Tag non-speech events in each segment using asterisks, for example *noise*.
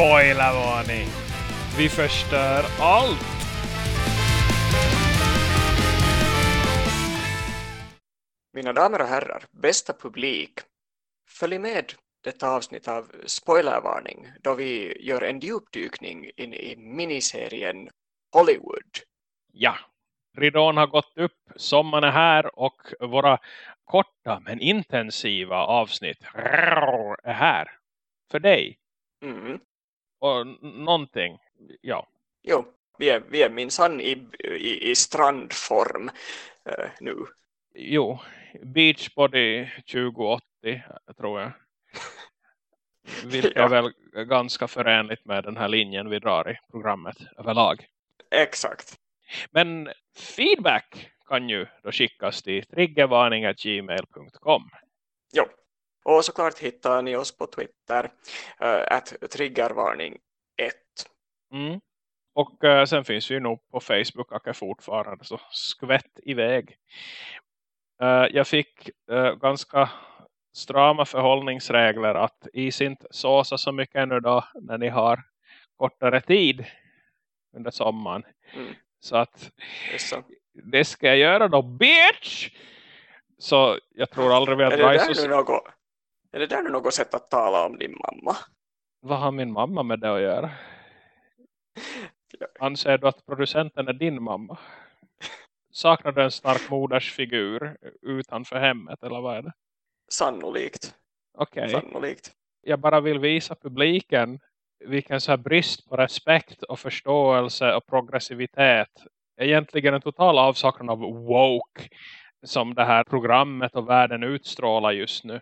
Spoilervarning! Vi förstör allt! Mina damer och herrar, bästa publik, följ med detta avsnitt av Spoilervarning då vi gör en djupdykning in i miniserien Hollywood. Ja, ridån har gått upp, sommaren är här och våra korta men intensiva avsnitt är här för dig. Mm. Och någonting, ja. Jo, vi är, vi är minsann i, i, i strandform uh, nu. Jo, Beachbody 2080 tror jag. *laughs* Vilket ja. är väl ganska förenligt med den här linjen vi drar i programmet överlag. Exakt. Men feedback kan ju då skickas till triggervarning.gmail.com Jo, och såklart hittar ni oss på Twitter uh, at triggervarning 1. Mm. Och uh, sen finns vi ju nog på Facebook och är fortfarande så skvätt iväg. Uh, jag fick uh, ganska strama förhållningsregler att is inte såsa så mycket nu då när ni har kortare tid under sommaren. Mm. Så att så. det ska jag göra då, bitch! Så jag tror aldrig vi det, där något, är det där något sätt att tala om din mamma? Vad har min mamma med det att göra? Anser du att producenten är din mamma? Saknar du en stark modersfigur utanför hemmet eller vad är det? Sannolikt. Okej. Okay. Sannolikt. Jag bara vill visa publiken vilken så här brist på respekt och förståelse och progressivitet egentligen en total avsaknad av woke som det här programmet och världen utstrålar just nu.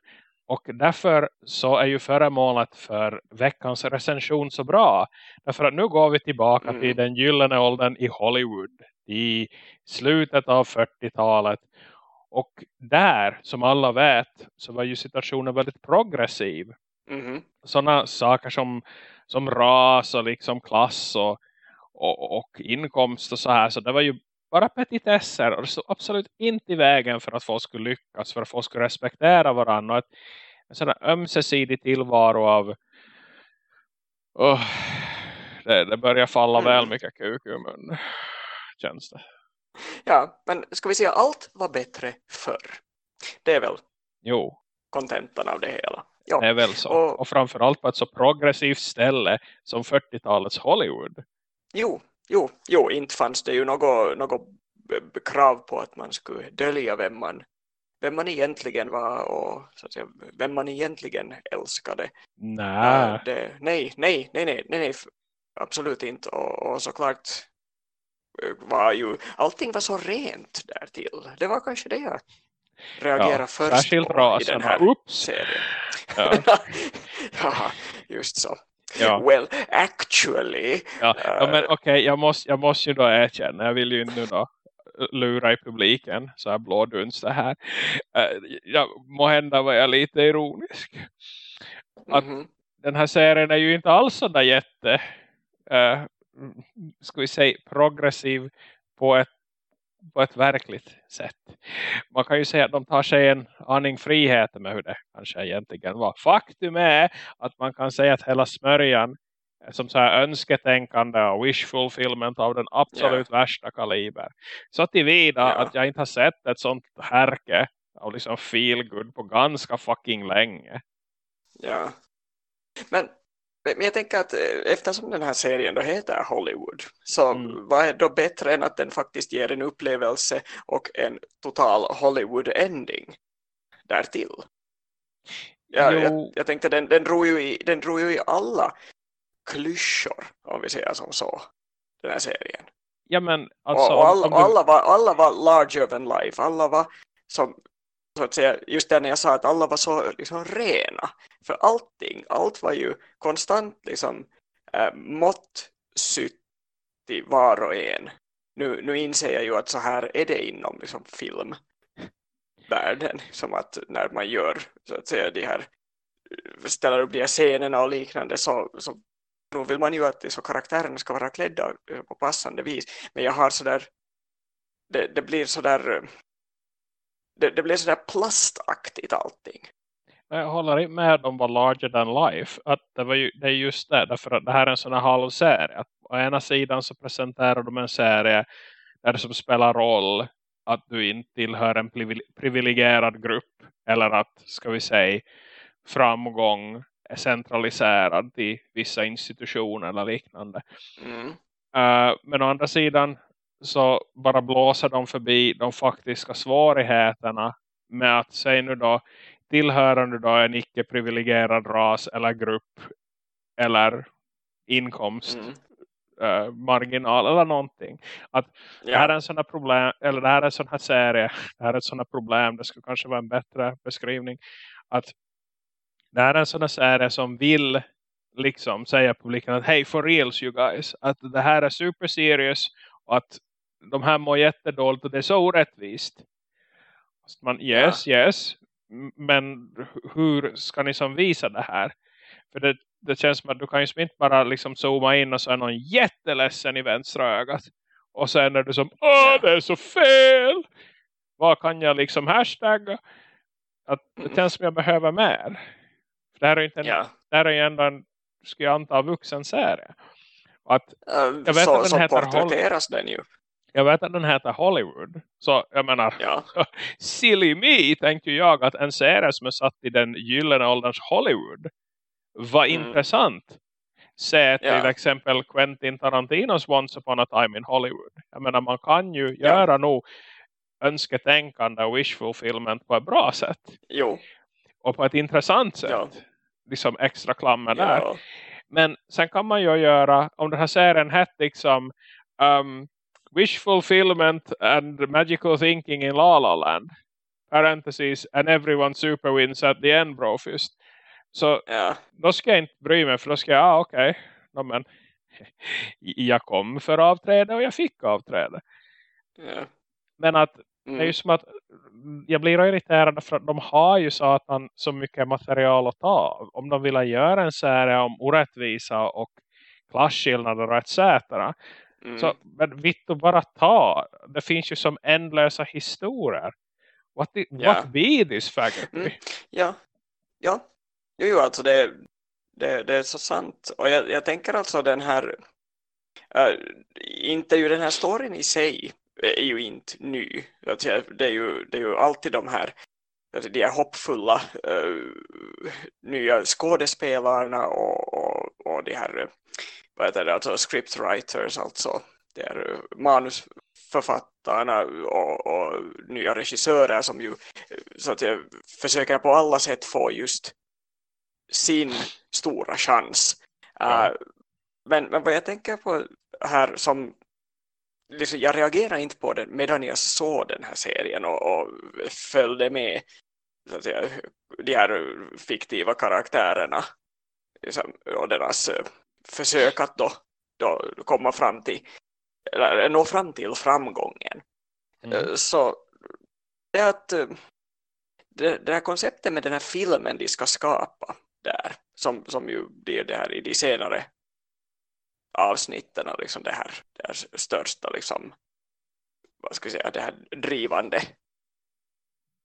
Och därför så är ju föremålet för veckans recension så bra. Därför att nu går vi tillbaka mm. till den gyllene åldern i Hollywood. I slutet av 40-talet. Och där, som alla vet, så var ju situationen väldigt progressiv. Mm. Sådana saker som, som ras och liksom klass och, och, och inkomst och så här. Så det var ju bara petitesser och det stod absolut inte i vägen för att folk skulle lyckas, för att folk skulle respektera varandra och ett, en sån där ömsesidig tillvaro av oh, det, det börjar falla mm. väl mycket kuk ur mun känns det. Ja, men ska vi säga allt var bättre förr? Det är väl jo. kontentan av det hela. Ja. Det är väl så. Och, och framförallt på ett så progressivt ställe som 40-talets Hollywood. Jo, jo, jo, inte fanns det ju något, något krav på att man skulle dölja vem man, vem man egentligen var och så att säga, vem man egentligen älskade. Nej. Det, nej, nej, nej, nej, nej, absolut inte. Och, och såklart var ju, allting var så rent där till. Det var kanske det jag reagerade ja, först på i den här Oops. serien. Ja. *laughs* ja, just så. Ja. Well, actually. Ja, ja men okej, okay, jag, måste, jag måste ju då erkänna. Jag vill ju nu då lura i publiken. Så här blådunst det här. Uh, ja, må hända var jag lite ironisk. Att mm -hmm. den här serien är ju inte alls så där jätte... Uh, ska vi säga progressiv på ett på ett verkligt sätt. Man kan ju säga att de tar sig en aning frihet med hur det kanske egentligen var. Faktum är att man kan säga att hela smörjan som så här önsketänkande och wish fulfillment av den absolut yeah. värsta kaliber. Så tillvida yeah. att jag inte har sett ett sånt härke och liksom feel good på ganska fucking länge. Ja. Men men jag tänker att eh, eftersom den här serien då heter Hollywood så mm. vad är då bättre än att den faktiskt ger en upplevelse och en total Hollywood-ending därtill? Ja, jag, jag tänkte den, den, drog ju i, den drog ju i alla klyschor om vi säger som så den här serien. Ja men alltså, och, och alla, du... alla, var, alla var larger than life. Alla var som så att säga, just det när jag sa att alla var så liksom rena. För allting, allt var ju konstant liksom eh, äh, måttsytt i var och en. Nu, nu inser jag ju att så här är det inom liksom, filmvärlden. Som att när man gör så att säga de här eh, ställer upp de här scenerna och liknande så, så då vill man ju att så karaktärerna ska vara klädda eh, på passande vis. Men jag har sådär det, det blir sådär det, det blev sådär plastaktigt allting. jag håller inte med om vad larger than life. Att det, var ju, det är just det. Därför att det här är en sån här halvserie. Att å ena sidan så presenterar de en serie där det som spelar roll att du inte tillhör en privilegierad grupp. Eller att, ska vi säga, framgång är centraliserad till vissa institutioner eller liknande. Mm. Uh, men å andra sidan så bara blåser de förbi de faktiska svårigheterna med att säga nu då tillhörande då en icke-privilegierad ras eller grupp eller inkomst mm. uh, marginal eller någonting. Att ja. det här är en sån här problem eller det här är en sån här serie det här är ett sån här problem, det skulle kanske vara en bättre beskrivning att det här är en sån här serie som vill liksom säga publiken att hej for reals you guys att det här är super serious och att de här mår jättedåligt och det är så orättvist. Man, yes, ja. yes. Men hur ska ni som visa det här? För det, det känns som att du kan ju inte bara liksom zooma in och så är någon jätteledsen i vänstra ögat. Och sen är du som, åh det är så fel! Vad kan jag liksom hashtagga? Att det mm. känns som jag behöver mer. För det här är inte en, ja. det här är ju ändå en, ska jag anta, vuxen serie. Att, jag vet så, att den så heter porträtteras den ju. Jag vet att den heter Hollywood. Så jag menar, ja. *laughs* silly me tänkte jag att en serie som är satt i den gyllene ålderns Hollywood var mm. intressant. Se till ja. exempel Quentin Tarantinos Once upon a time in Hollywood. Jag menar man kan ju ja. göra nog önsketänkande och wishfulfillment på ett bra sätt. Jo. Och på ett intressant sätt. Ja. Liksom extra klammer där. Men sen kan man ju göra, om den här serien hette liksom um, wish fulfillment and magical thinking in La La Land. Parentheses, and everyone super wins at the end, brofist. Så ja. då ska jag inte bry mig, för då ska jag, ah, okej. Okay. No, men, *laughs* jag kom för avträde och jag fick avträde. Ja. Men att mm. det är ju mm. som att jag blir irriterad för att de har ju satan så mycket material att ta. Om de vill göra en serie om orättvisa och klasskillnader och etc. Mm. Så, men Vittu bara ta. Det finns ju som ändlösa historier. What, the, ja. what be this faggot? Mm. Ja, ja. Jo, jo alltså det, det, det är så sant. Och jag, jag tänker alltså den här äh, inte ju den här storyn i sig är ju inte ny. Det är ju, det är ju alltid de här de här hoppfulla äh, nya skådespelarna och, och, och de här vad heter det, alltså scriptwriters, alltså det är eh, manusförfattarna och, och, nya regissörer som ju så att jag försöker på alla sätt få just sin stora chans. Ja. Uh, men, men vad jag tänker på här som liksom, jag reagerar inte på det medan jag såg den här serien och, och följde med så att säga, de här fiktiva karaktärerna liksom, och deras eh, försök att då, då komma fram till eller nå fram till framgången. Mm. Eh, så det är att eh, det, det här konceptet med den här filmen de ska skapa där, som, som ju blir det här i de senare avsnitten liksom det här, det här största liksom, vad ska jag säga, det här drivande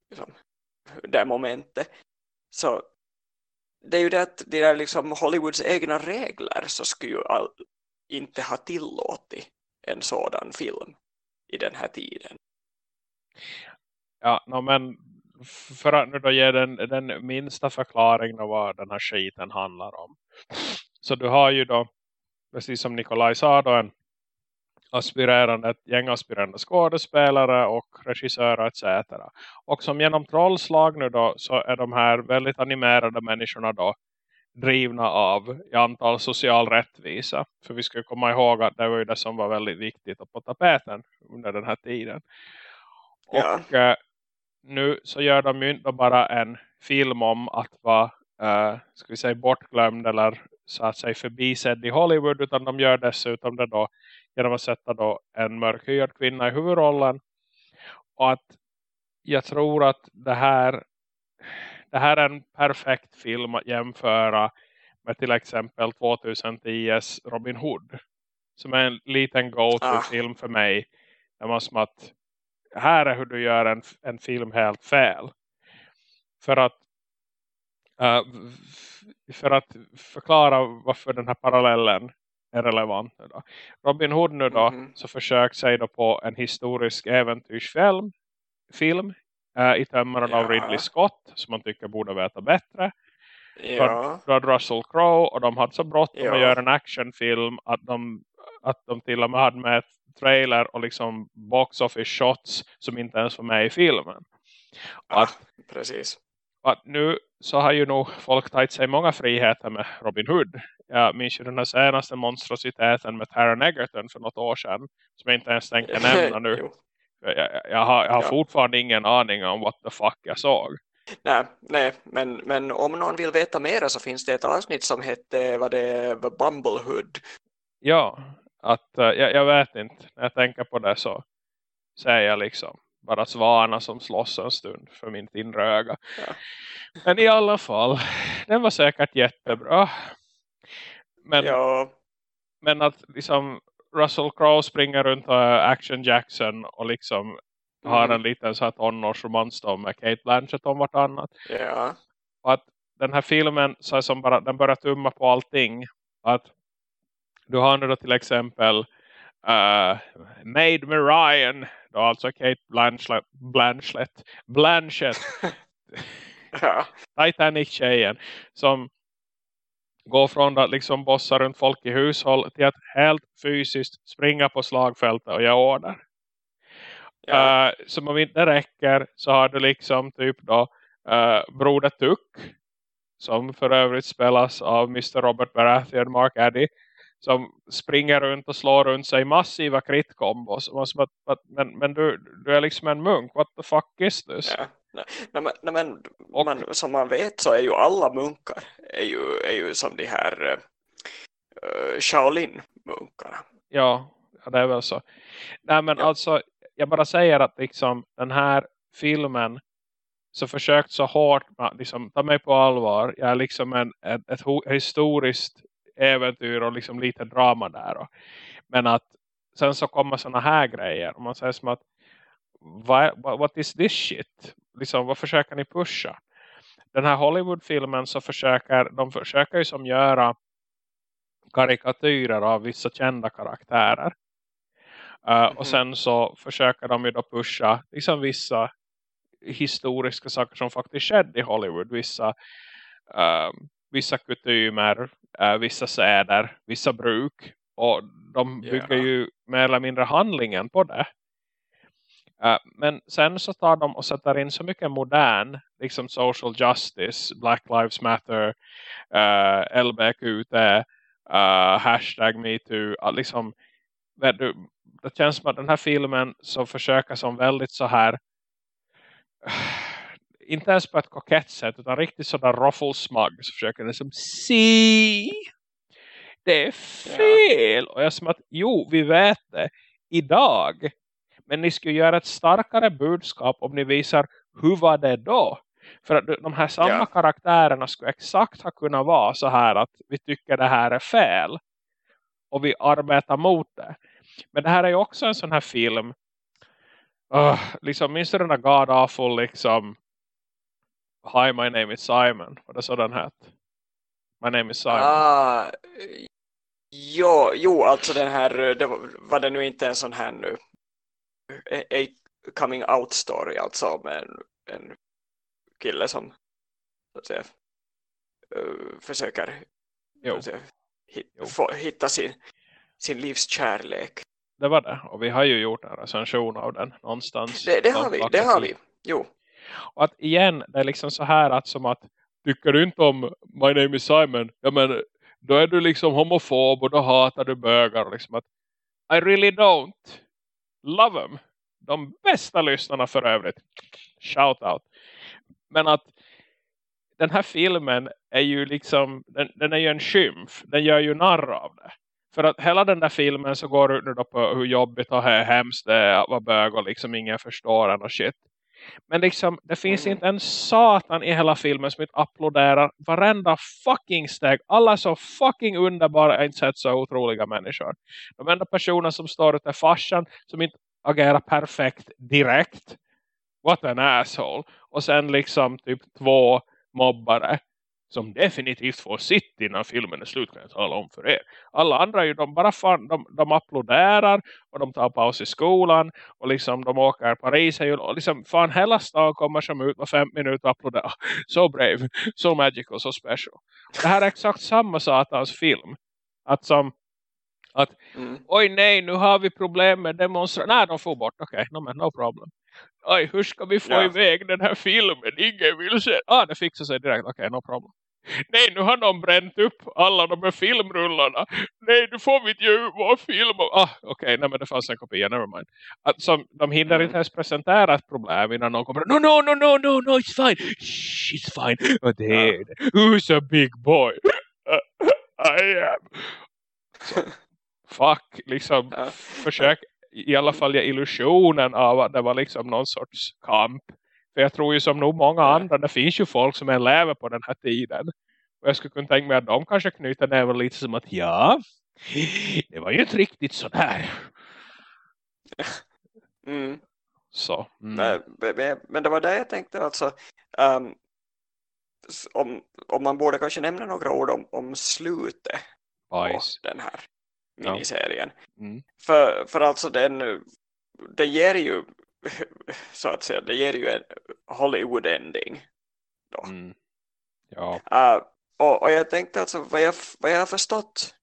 liksom, det momentet så det är ju det att det är liksom Hollywoods egna regler så skulle ju all, inte ha tillåtit en sådan film i den här tiden. Ja, no, men för att nu då ge den, den minsta förklaringen av vad den här skiten handlar om. Så du har ju då, precis som Nikolaj sa då, en aspirerande, ett gäng aspirerande skådespelare och regissörer etc. Och som genom trollslag nu då så är de här väldigt animerade människorna då drivna av i antal social rättvisa. För vi ska komma ihåg att det var ju det som var väldigt viktigt på tapeten under den här tiden. Ja. Och eh, nu så gör de ju inte bara en film om att vara eh, ska vi säga bortglömd eller så att säga förbisedd i Hollywood utan de gör dessutom det då genom att sätta då en mörkhyad kvinna i huvudrollen. Och att jag tror att det här, det här är en perfekt film att jämföra med till exempel 2010s Robin Hood. Som är en liten go-to-film ah. för mig. Det var som att här är hur du gör en, en film helt fel. För att Uh, för att förklara varför den här parallellen är relevant nu då. Robin Hood nu då mm -hmm. så försöker sig då på en historisk äventyrsfilm film, uh, i tömmaren ja. av Ridley Scott som man tycker borde veta bättre. Ja. Då, då Russell Crowe och de hade så bråttom ja. att göra en actionfilm att de, att de till och med hade med trailer och liksom box office shots som inte ens var med i filmen. Ah, att, precis. Att nu så har ju nog folk tagit sig många friheter med Robin Hood. Jag minns ju den här senaste monstrositeten med Taron Egerton för något år sedan. Som jag inte ens tänker *laughs* nämna nu. jag, jag, jag, har, jag har ja. fortfarande ingen aning om what the fuck jag såg. Nej, nej men, men om någon vill veta mera så finns det ett avsnitt som hette vad det Bumblehood. Ja, att uh, jag, jag, vet inte. När jag tänker på det så säger jag liksom bara svana som slåss en stund för min inre öga. Ja. Men i alla fall, den var säkert jättebra. Men, ja. men att liksom Russell Crowe springer runt och Action Jackson och liksom mm. har en liten så här tonårsromans med Kate Blanchett om vartannat. Ja. Och att den här filmen så som bara, den börjar tumma på allting. Att du har nu då till exempel uh, Made Me Ryan då alltså Kate Blanchett Blanchett, *laughs* Blanchett ja. Titanic-tjejen som går från att liksom bossa runt folk i hushåll till att helt fysiskt springa på slagfältet och göra order. Ja. Uh, som om inte räcker så har du liksom typ då uh, Broder Tuck som för övrigt spelas av Mr. Robert Baratheon Mark Addy som springer runt och slår runt sig massiva kritkombos. Men, men du, du är liksom en munk. What the fuck is this? Ja. Nej, nej, men, men och, man, som man vet så är ju alla munkar är ju, är ju som de här uh, Shaolin-munkarna. Ja, det är väl så. Nej men ja. alltså, jag bara säger att liksom den här filmen så försökt så hårt liksom, ta mig på allvar. Jag är liksom en, ett, ett historiskt äventyr och liksom lite drama där. Och, men att sen så kommer såna här grejer och man säger som att what, what is this shit? Liksom, vad försöker ni pusha? Den här Hollywood-filmen så försöker de försöker ju som göra karikatyrer av vissa kända karaktärer. Uh, mm -hmm. Och sen så försöker de ju då pusha liksom vissa historiska saker som faktiskt skedde i Hollywood. Vissa, uh, vissa kutymer, uh, vissa säder, vissa bruk. Och de bygger yeah. ju mer eller mindre handlingen på det. Uh, men sen så tar de och sätter in så mycket modern, liksom social justice, Black Lives Matter, uh, LBQT, uh, hashtag MeToo, uh, liksom, det, det känns som att den här filmen så försöker som väldigt så här *sighs* inte ens på ett kokett sätt utan riktigt sådär roffelsmag så försöker den som se det är fel ja. och jag som att jo vi vet det idag men ni skulle göra ett starkare budskap om ni visar hur var det då? För att de här samma ja. karaktärerna skulle exakt ha kunnat vara så här att vi tycker det här är fel och vi arbetar mot det. Men det här är ju också en sån här film. Uh, liksom minns du den där God Awful liksom Hi my name is Simon? Var det så den hette My name is Simon. Uh, jo, jo alltså den här det var, var det nu inte en sån här nu a coming out story alltså med en, en kille som så att säga, uh, försöker jo. Säga, hit. Få, hitta sin, sin livs kärlek det var det. Och vi har ju gjort en recension av den någonstans. Det, det har vi, det har vi. Jo. Och att igen, det är liksom så här att som att tycker du inte om My Name is Simon, ja men då är du liksom homofob och då hatar du bögar. Liksom att, I really don't love them. De bästa lyssnarna för övrigt. Shout out. Men att den här filmen är ju liksom, den, den är ju en skymf. Den gör ju narr av det. För att hela den där filmen så går ut nu på hur jobbigt och hemskt det är att vara bög och liksom ingen förstår den och shit. Men liksom, det finns mm. inte en satan i hela filmen som inte applåderar varenda fucking steg. Alla är så fucking underbara, jag inte sett så otroliga människor. De enda personer som står ute farsan som inte agerar perfekt direkt. What an asshole. Och sen liksom typ två mobbare som definitivt får sitt innan filmen är slut kan jag tala om för er. Alla andra ju, de bara fan, de, de applåderar och de tar paus i skolan och liksom de åker Paris och liksom fan hela stan kommer som ut på fem minuter och applåderar. *laughs* Så brave, så magical, så special. Det här är exakt samma satans film. Att som att, mm. oj nej, nu har vi problem med demonstrationer. Nej, de får bort. Okej, okay, no, no problem. Oj, hur ska vi få ja. iväg den här filmen? Ingen vill se. Ah, det fixar sig direkt. Okej, okay, no problem. Nej, nu har de bränt upp alla de här filmrullarna. Nej, nu får inte ut vår film. Ah, okej, okay, nej men det fanns en kopia, nevermind. Alltså, de hinner inte ens presentera ett problem innan någon kommer. No, no, no, no, no, no, it's fine. Shh, it's fine. Och det är det. Who's a big boy? *laughs* I am. Så, fuck, liksom, försök i alla fall ge illusionen av att det var liksom någon sorts kamp. För jag tror ju som nog många andra, det finns ju folk som är lever på den här tiden. Och jag skulle kunna tänka mig att de kanske knyter näven lite som att ja, det var ju inte riktigt sådär. *laughs* Mm. Så. Mm. Men, men, det var det jag tänkte alltså. Um, om, om man borde kanske nämna några ord om, om slutet Bajs. på den här miniserien. Ja. Mm. För, för alltså den, det ger ju *laughs* så att säga, det ger ju en Hollywood-ending. Mm. Ja. Uh, och, och jag tänkte alltså, vad jag, vad jag har förstått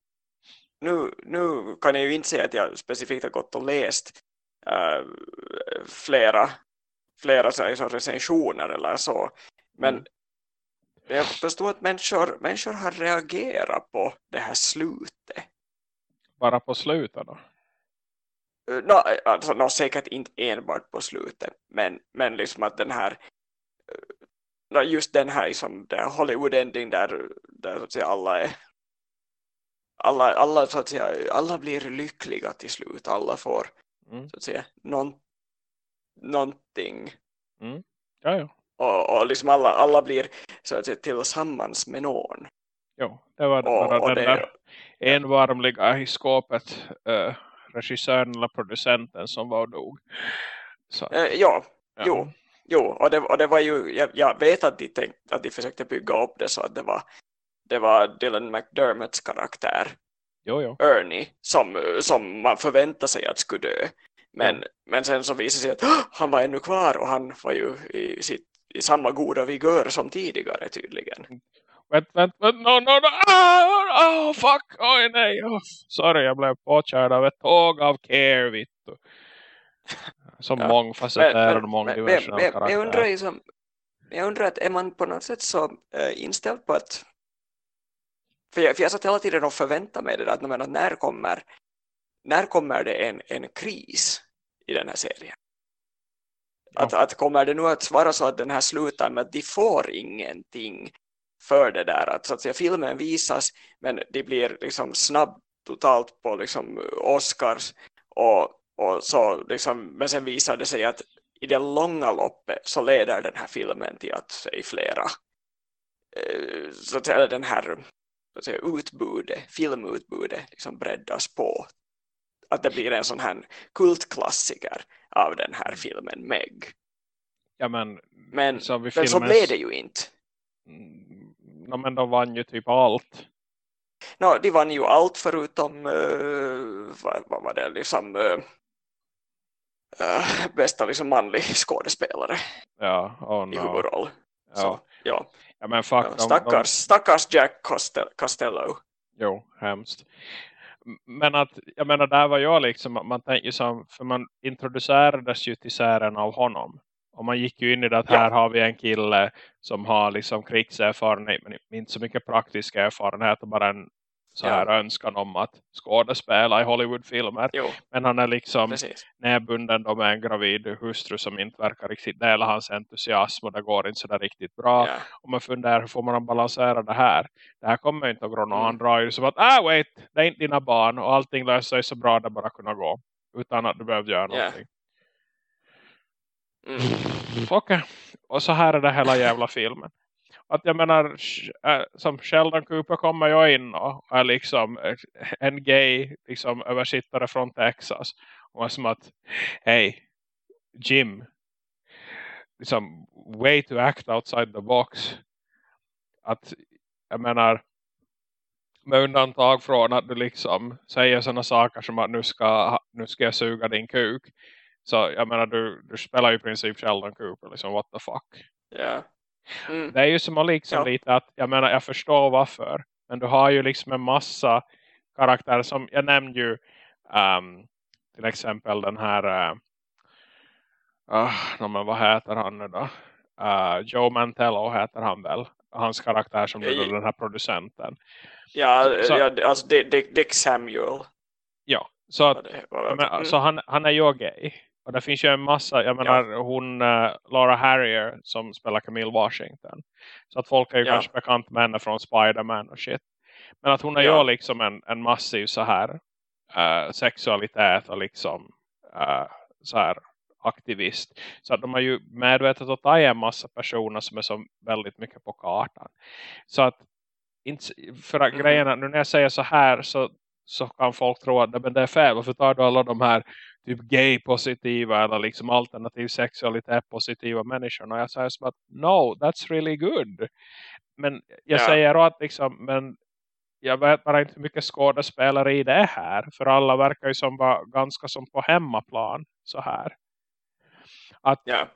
nu, nu kan jag ju inte säga att jag specifikt har gått och läst uh, flera flera så här, recensioner eller så. Men mm. jag förstår att människor, människor har reagerat på det här slutet bara på slutet då? No, alltså, no, säkert inte enbart på slutet. Men, men liksom att den här eh, no, just den här liksom, Hollywood-ending där, där så att säga, alla är alla, alla, så att säga, alla blir lyckliga till slut. Alla får mm. så att säga, någon, någonting. Mm. Ja, ja. Och, och liksom alla, alla blir så att säga, tillsammans med någon. Jo, det var bara och, och den det, där envarmliga i skåpet äh, regissören eller producenten som var och dog. Så. Äh, ja, ja, jo. Jo, och det, och det var ju, jag, jag vet att de, tänkt, att de försökte bygga upp det så att det var, det var Dylan McDermotts karaktär, jo, jo. Ernie, som, som man förväntar sig att skulle dö. Men, ja. men sen så visade sig att han var ännu kvar och han var ju i, sitt, i samma goda vigör som tidigare tydligen. Vänta, vänta, vänta, no, no, no, ah, oh, fuck, oj nej, oh, sorry, jag blev påkörd av ett tåg av care, vittu. Som ja. mångfacetterad och mångdimensionell karaktär. Men jag undrar ju som, jag undrar att är man på något sätt så äh, inställd på att för jag, för jag satt hela tiden och förväntade mig det där, att menar, när kommer när kommer det en, en kris i den här serien? Att, att kommer det nu att vara så att den här slutar med att de får ingenting för det där. Att, så att säga, filmen visas men det blir liksom snabbt totalt på liksom Oscars. Och, och så liksom, men sen visar det sig att i det långa loppet så leder den här filmen till att säga, flera eh, så att säga, den här så att säga, utbudet, filmutbudet liksom breddas på. Att det blir en sån här kultklassiker av den här filmen Meg. Ja, men, men, så, men så blev det ju inte. No, men de vann ju typ allt. No, de vann ju allt förutom uh, vad, vad, var det liksom uh, uh, bästa liksom manlig skådespelare ja, oh no. i huvudroll. Ja. Så, ja. ja men fuck, ja, stackars, de, stackars Jack Costello. Jo, hemskt. Men att, jag menar, där var jag liksom, man tänker som, för man introducerades ju till sären av honom. Och man gick ju in i det att här har vi en kille som har liksom krigserfarenhet men inte så mycket praktisk erfarenhet och bara en så här ja. önskan om att skådespela i Hollywoodfilmer. Men han är liksom Precis. nedbunden med en gravid hustru som inte verkar riktigt dela hans entusiasm och det går inte så där riktigt bra. Ja. Och man funderar hur får man balansera det här? Det här kommer inte att gå någon. Mm. Drar som att, ah wait, det är inte dina barn och allting löser sig så bra det bara kunna gå. Utan att du behöver göra någonting. Mm. Okej. Okay. Och så här är det hela jävla filmen. Att jag menar, äh, som Sheldon Cooper kommer jag in och är liksom eh, en gay liksom, översittare från Texas. Och är som att, hej, Jim, liksom, way to act outside the box. Att jag menar med undantag från att du liksom säger sådana saker som att nu ska, nu ska jag suga din kuk. Så jag menar, du, du spelar ju i princip Sheldon Cooper, liksom what the fuck. Ja. Mm. Det är ju som att liksom ja. lite att, jag menar, jag förstår varför. Men du har ju liksom en massa karaktärer som, jag nämnde ju um, till exempel den här uh, uh, men vad heter han nu då? Uh, Joe Mantello heter han väl. Hans karaktär som är den här producenten. Ja, så, ja alltså Dick, Samuel. Ja, så, att, men, mm. så han, han är ju gay. Och det finns ju en massa, jag menar ja. hon uh, Laura Harrier som spelar Camille Washington. Så att folk är ju ja. kanske bekant med henne från Spiderman och shit. Men att hon är ja. ju liksom en, en massiv så här uh, sexualitet och liksom uh, så här aktivist. Så att de har ju medvetet att ta en massa personer som är så väldigt mycket på kartan. Så att för att mm. grejerna, nu när jag säger så här så, så kan folk tro att det är fel. Varför tar du alla de här typ gay-positiva eller liksom alternativ sexualitet-positiva människorna? Och jag säger som att no, that's really good. Men jag yeah. säger att liksom, men jag vet bara inte hur mycket skådespelare i det är här. För alla verkar ju som vara ganska som på hemmaplan så här. Att yeah.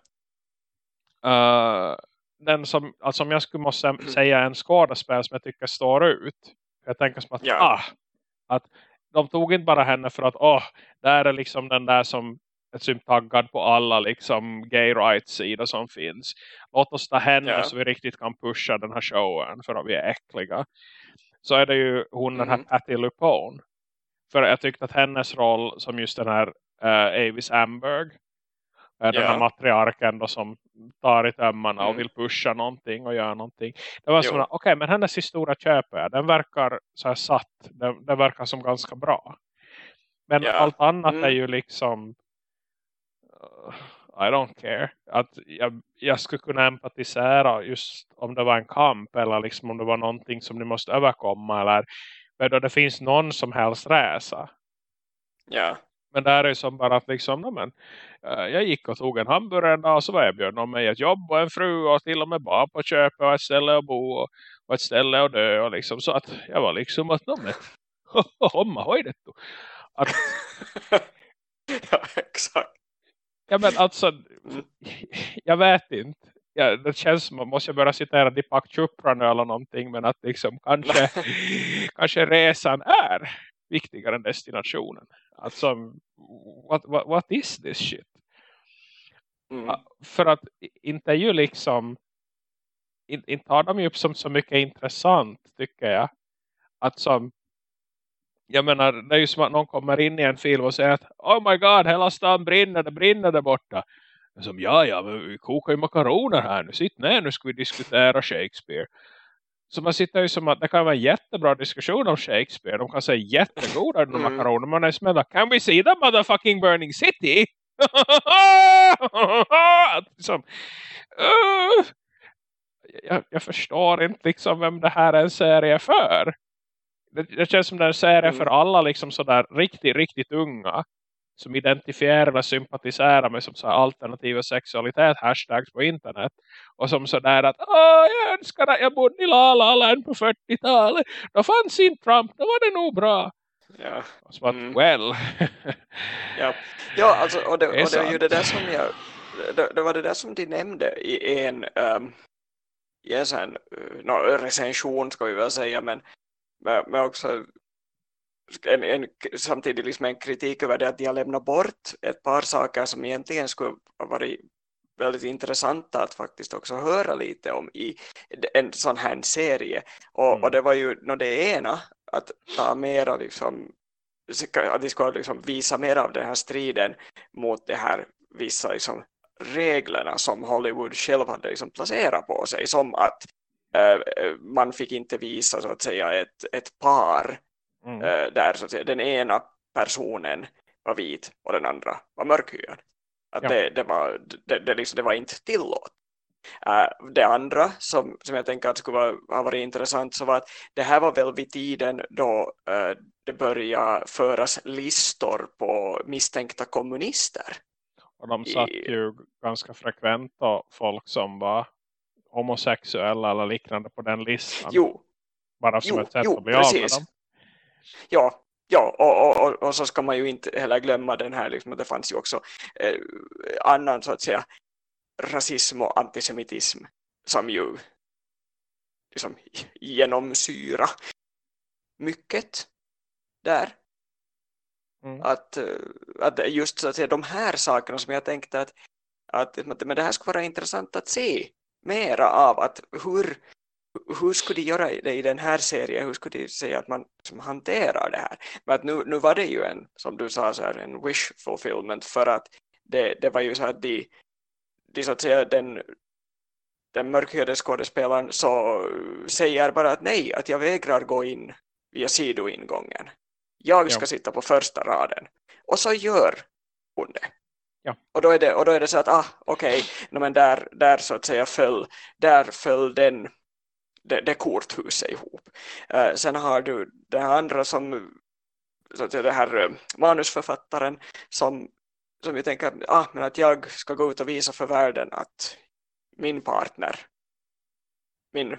uh, den som, alltså om jag skulle måste mm. säga en skådespel som jag tycker står ut. Jag tänker som att, yeah. ah, att de tog inte bara henne för att, åh, oh, där är liksom den där som är typ taggad på alla liksom gay rights sidor som finns. Låt oss ta henne yeah. så vi riktigt kan pusha den här showen för att vi är äckliga så är det ju hon den här mm. Patty Lupone. För jag tyckte att hennes roll som just den här uh, Avis Amberg. Uh, den här matriarken då som tar i tömmarna mm. och vill pusha någonting och göra någonting. Det var som, okej okay, men hennes historia köper jag. Den verkar så här satt. Den, den verkar som ganska bra. Men yeah. allt annat mm. är ju liksom uh, I don't care. Att jag, jag skulle kunna empatisera just om det var en kamp eller liksom om det var någonting som ni måste överkomma eller då det finns någon som helst resa. Ja. Men det är ju som bara att liksom, men, jag gick och tog en hamburgare en dag och så var jag bjöd om mig ett jobb och en fru och till och med bara på köpet och ett ställe att bo och, och ett ställe att dö och liksom så att jag var liksom att, men, *laughs* homma, hoidettu. Att, *laughs* ja, exakt. Ja men alltså, jag vet inte. Ja, det känns som man måste börja citera Deepak Chopra nu eller någonting. Men att liksom kanske, *laughs* kanske resan är viktigare än destinationen. Alltså, what, what, what is this shit? Mm. För att inte är ju liksom inte har de ju upp som så mycket intressant tycker jag. Att som jag menar, det är ju som att någon kommer in i en film och säger att oh my god, hela stan brinner, det brinner där borta. Som, ja, ja, men vi kokar ju makaroner här nu. Sitt ner, nu ska vi diskutera Shakespeare. Så man sitter ju som att det kan vara en jättebra diskussion om Shakespeare. De kan säga jättegoda mm. makaroner. Man är som att, can we see the motherfucking burning city? Som, uh, jag, jag, förstår inte liksom vem det här är en serie för. Det, det känns som den serie mm. för alla liksom sådär riktigt, riktigt unga. Som identifierar och sympatiserar med som så alternativa sexualitet hashtags på internet. Och som sådär att Åh, jag önskar att jag bodde i La La Land på 40-talet då fanns inte Trump, då var det nog bra ja. så att, mm. well *laughs* ja, *laughs* ja alltså, och, det, och det är ju det där som jag det, det, var det där som de nämnde i en um, i en sån, uh, no, recension ska vi väl säga men men, men också en, en, samtidigt liksom en kritik över det att de har lämnat bort ett par saker som egentligen skulle ha varit väldigt intressanta att faktiskt också höra lite om i en sån här serie. Och, mm. och det var ju no, det ena att ta mera liksom att de skulle liksom visa mer av den här striden mot det här vissa liksom reglerna som Hollywood själv hade liksom placerat på sig som att Eh, man fick inte visa så att säga ett, ett par mm. Eh, där så att säga, den ena personen var vit och den andra var mörkhyad. Att ja. det, det, var, det, det, liksom, det var inte tillåt. Uh, det andra som, som jag tänker att skulle vara, ha varit intressant så var att det här var väl vid tiden då uh, det började föras listor på misstänkta kommunister. Och de satt I, ju ganska frekvent och folk som var homosexuella eller liknande på den listan. Jo, bara som jo, ett sätt jo, att bli av med dem. Ja, ja och, och, och, så ska man ju inte heller glömma den här, liksom, det fanns ju också eh, annan så att säga rasism och antisemitism som ju liksom genomsyra mycket där. Mm. Att, eh, att just så att säga, de här sakerna som jag tänkte att, att men det här skulle vara intressant att se mera av att hur, hur skulle de göra det i den här serien, hur skulle de säga att man som hanterar det här. Men att nu, nu var det ju en, som du sa, så här, en wish fulfillment för att det, det var ju så att de, så att säga, den, den mörkhyade skådespelaren så säger bara att nej, att jag vägrar gå in via sidoingången. Jag ska ja. sitta på första raden. Och så gör hon det. Ja. Och, då är det och då är det så att, ah, okej, okay, no, men där, där så att säga föll, där föll den, det, det korthuset ihop. Uh, sen har du den andra som, så att säga, det här uh, manusförfattaren som, som jag tänker, ah, men att jag ska gå ut och visa för världen att min partner, min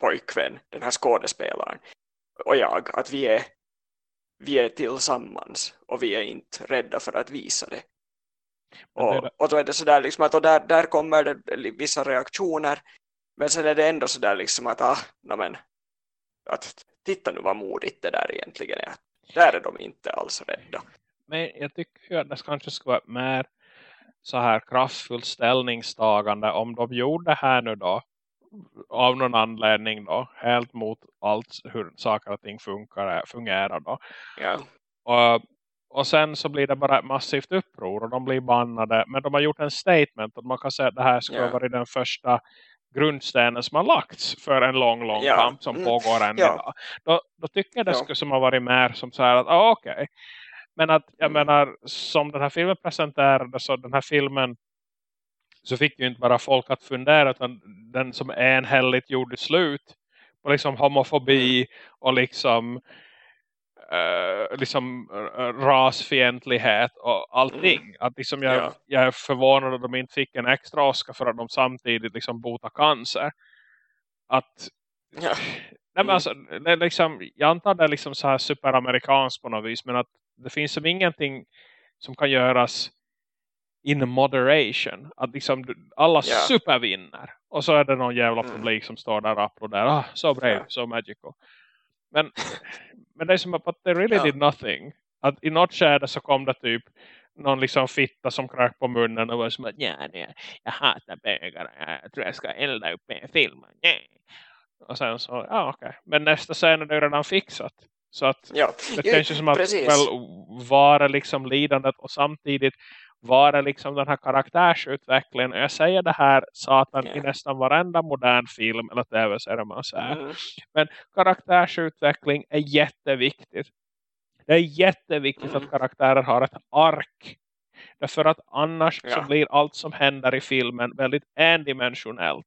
pojkvän, den här skådespelaren och jag, att vi är, vi är tillsammans och vi är inte rädda för att visa det. Och, och då är det sådär liksom att och där, där kommer det vissa reaktioner men sen är det ändå sådär liksom att ah, men, att titta nu vad modigt det där egentligen är. Där är de inte alls rädda. Men jag tycker att det kanske ska vara mer så här kraftfullt ställningstagande om de gjorde det här nu då av någon anledning då helt mot allt hur saker och ting funkar, fungerar då. Ja. Och, och sen så blir det bara ett massivt uppror och de blir bannade. Men de har gjort en statement och man kan säga att det här ska ja. vara den första grundstenen som har lagts för en lång, lång ja. kamp som mm. pågår än ja. idag. Då, då tycker jag det ja. skulle som ha varit mer som så här att, ah, okej. Okay. Men att, jag mm. menar, som den här filmen presenterades så den här filmen så fick ju inte bara folk att fundera utan den som enhälligt gjorde slut på liksom homofobi och liksom uh, liksom uh, rasfientlighet och allting. Mm. Att liksom jag, ja. jag är förvånad att de inte fick en extra Oscar för att de samtidigt liksom botar cancer. Att ja. Nej, men alltså, det liksom, jag antar det är liksom så här superamerikanskt på något vis. Men att det finns som ingenting som kan göras in moderation. Att liksom alla yeah. supervinner. Och så är det någon jävla mm. publik som står där och applåderar. Ah, so brave, yeah. so magical. Men, *laughs* men det är som att they really yeah. did nothing. Att i något skede så kom det typ någon liksom fitta som krök på munnen och var som att ja, nej, jag hatar bögar. Jag tror jag ska elda upp en film. Nej. Och sen så, ja okej. Okay. Men nästa scen är det redan fixat. Så att ja. det känns ju som att Precis. väl vara liksom lidandet och samtidigt vara liksom den här karaktärsutvecklingen. Jag säger det här satan yeah. i nästan varenda modern film eller tv-serie man säger. Mm. Men karaktärsutveckling är jätteviktigt. Det är jätteviktigt mm. att karaktärer har ett ark. Därför att annars ja. så blir allt som händer i filmen väldigt endimensionellt.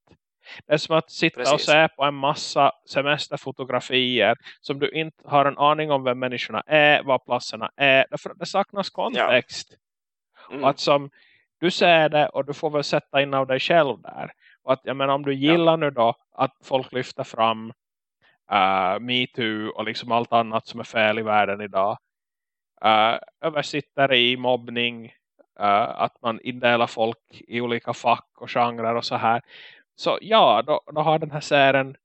Det är som att sitta Precis. och se på en massa semesterfotografier som du inte har en aning om vem människorna är, vad platserna är. Därför att det saknas kontext. Ja. Mm. Att som du ser det och du får väl sätta in av dig själv där. Och att jag menar om du gillar ja. nu då att folk lyfter fram uh, MeToo och liksom allt annat som är fel i världen idag. Uh, översitter i mobbning. Uh, att man indelar folk i olika fack och genrer och så här. Så ja, då, då har den här serien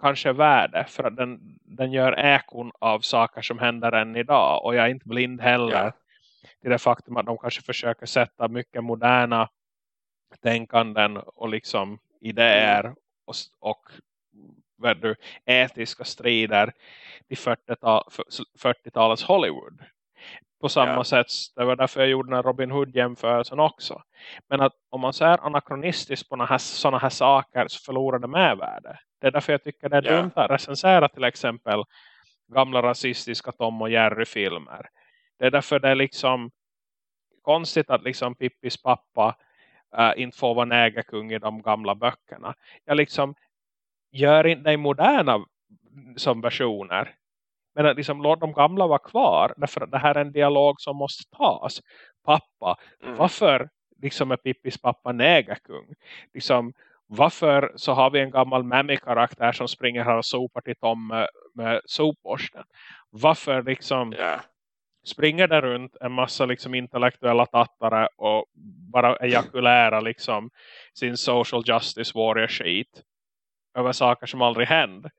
kanske värde för att den, den gör ekon av saker som händer än idag. Och jag är inte blind heller ja till det faktum att de kanske försöker sätta mycket moderna tänkanden och liksom idéer och, och du, etiska strider i 40-talets Hollywood. På samma ja. sätt, det var därför jag gjorde den Robin Hood-jämförelsen också. Men att om man ser anakronistiskt på här, sådana här saker så förlorar det med värde. Det är därför jag tycker det är ja. dumt att recensera till exempel gamla rasistiska Tom och Jerry-filmer det är därför det är liksom konstigt att liksom Pippis pappa äh, inte får vara nägerkung i de gamla böckerna. Jag liksom gör inte det moderna som versioner. Men att liksom låt de gamla vara kvar. Därför att det här är en dialog som måste tas. Pappa, mm. varför liksom är Pippis pappa nägerkung? Liksom, Varför så har vi en gammal Mammy-karaktär som springer här och sopar till Tom med, med sopborsten? Varför liksom Ja. springer det runt en massa liksom intellektuella tattare och bara ejakulära liksom sin social justice warrior shit över saker som aldrig hände.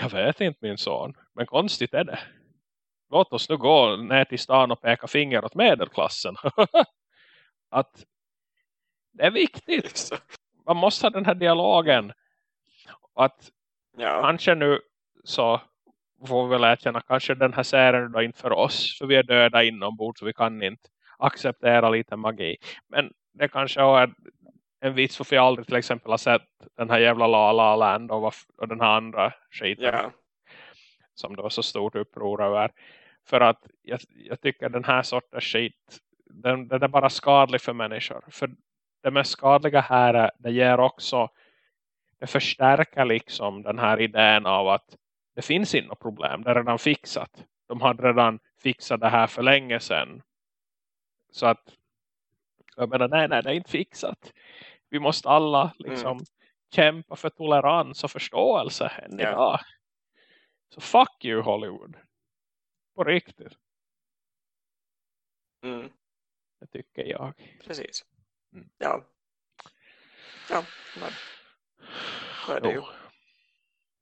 Jag vet inte min son, men konstigt är det. Låt oss nu gå ner till stan och peka finger åt medelklassen. *laughs* att det är viktigt. Man måste ha den här dialogen. Att Ja. kanske nu så får vi väl erkänna kanske den här serien då inte för oss för vi är döda inombords så vi kan inte acceptera lite magi men det kanske är en vits för vi aldrig till exempel har sett den här jävla La La Land och, och den här andra skiten Ja. Som det var så stort uppror över för att jag, jag tycker den här sortens skit den, den är bara skadlig för människor för det mest skadliga här är det ger också det förstärker liksom den här idén av att det finns inga problem, det är redan fixat. De hade redan fixat det här för länge sedan. Så att, jag menar, nej, nej, det är inte fixat. Vi måste alla liksom kämpa för tolerans och förståelse än Ja. Så fuck you Hollywood. På riktigt, Mm. det tycker jag. Precis. Mm. Ja. Ja, men är det ju. Jo.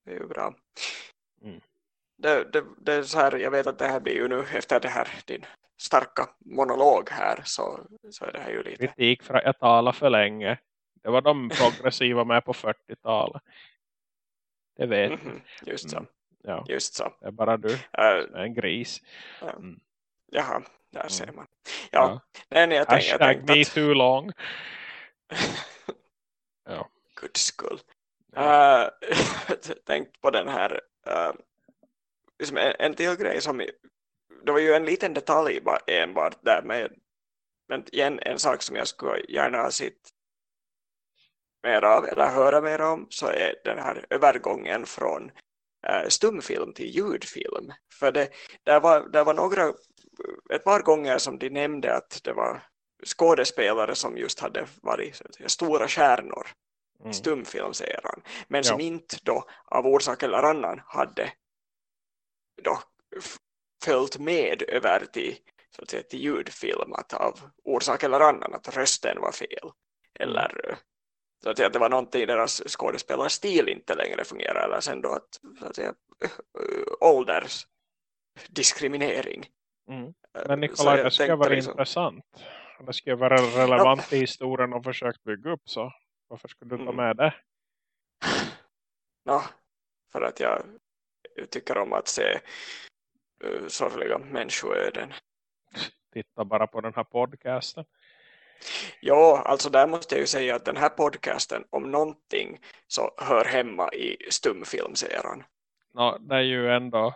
Det är ju bra. Mm. Det, det, det är så här, jag vet att det här blir ju nu efter det här din starka monolog här så, så är det här ju lite Kritik för att jag talar för länge. Det var de progressiva med på 40-talet. Det vet jag. Mhm, just så, Mm. Ja, just så. det är bara du. Uh, En gris. jaha, där Mm. ser man. Ja, Ja. nej, jag tänkte, jag Hashtag tänkte me att, too long. *laughs* Ja. Guds skull. Uh, *laughs* tänkt på den här uh, liksom en, en till grej som det var ju en liten detalj bara, enbart där med men igen en sak som jag skulle gärna ha sett mer av eller höra mer om så är den här övergången från stumfilm till ljudfilm. För det där var, där var några ett par gånger som de nämnde att det var skådespelare som just hade varit säga, stora stjärnor. Mm. stumfilmseran men som Ja. inte då av orsak eller annan hade då följt med över till, så att säga, till ljudfilm att av orsak eller annan att rösten var fel. Eller eh, så att, säga, att det var någonting i deras skådespelarstil inte längre fungerar eller sen då att, så att säga, eh, ålders diskriminering Mm. Eh, Men Nikolaj, det skulle vara liksom- intressant. Det skulle vara relevant i historien och försökt bygga upp så. Varför skulle du ta Mm. med det? Nå, för att jag tycker om att se uh, sorgliga människoöden. Titta bara på den här podcasten. Ja, alltså där måste jag ju säga att den här podcasten om någonting så hör hemma i stumfilmseran. Nå, det är ju ändå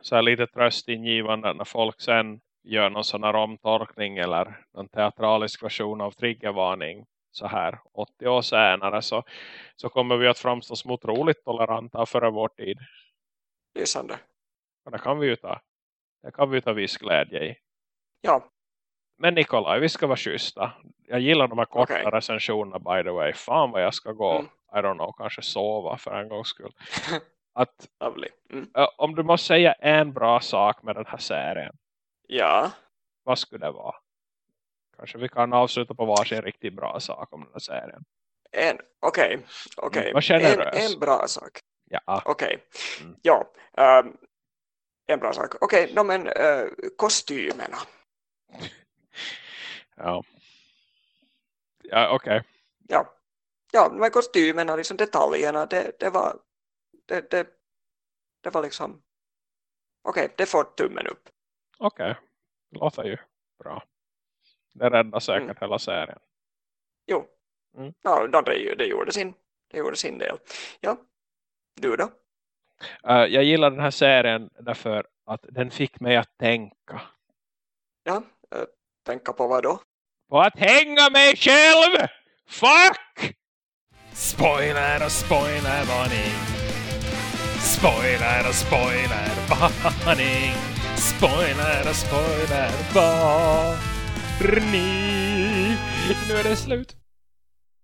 så här lite tröstingivande när folk sen gör någon sån här omtorkning eller någon teatralisk version av triggervarning så här 80 år senare så, så kommer vi att framstå som otroligt toleranta före vår tid. Lysande. Och det kan vi ju ta. Det kan vi ta viss glädje i. Ja, Men Nikolaj, vi ska vara schyssta. Jag gillar de här korta Okej. recensionerna by the way. Fan vad jag ska gå. Mm. I don't know, kanske sova för en gångs skull. *laughs* Att. Mm. Om du måste säga en bra sak med den här serien, Ja, vad skulle det vara? Kanske vi kan avsluta på varsin riktigt bra sak om den här serien. en, okej, okej. Mm, var En, en bra sak. Ja, Okej, Mm. ja. ehm, en bra sak. Okej, no, men uh, kostymerna. *laughs* ja. Ja, okej. Ja, ja men kostymerna, liksom detaljerna, det, det var det, det, det var liksom okej, det får tummen upp. Okej. Låter ju bra. Det räddar säkert Mm. hela serien. Jo, Mm. ja, det, det, gjorde sin, det gjorde sin del. Ja, du då? Ö, jag gillar den här serien därför att den fick mig att tänka. Ja, eh, tänka på vad då? På att hänga mig själv! Fuck! Spoiler och spoilervarning. Spoiler och spoilervarning. Spoiler och spoilervarning. Nu är det slut.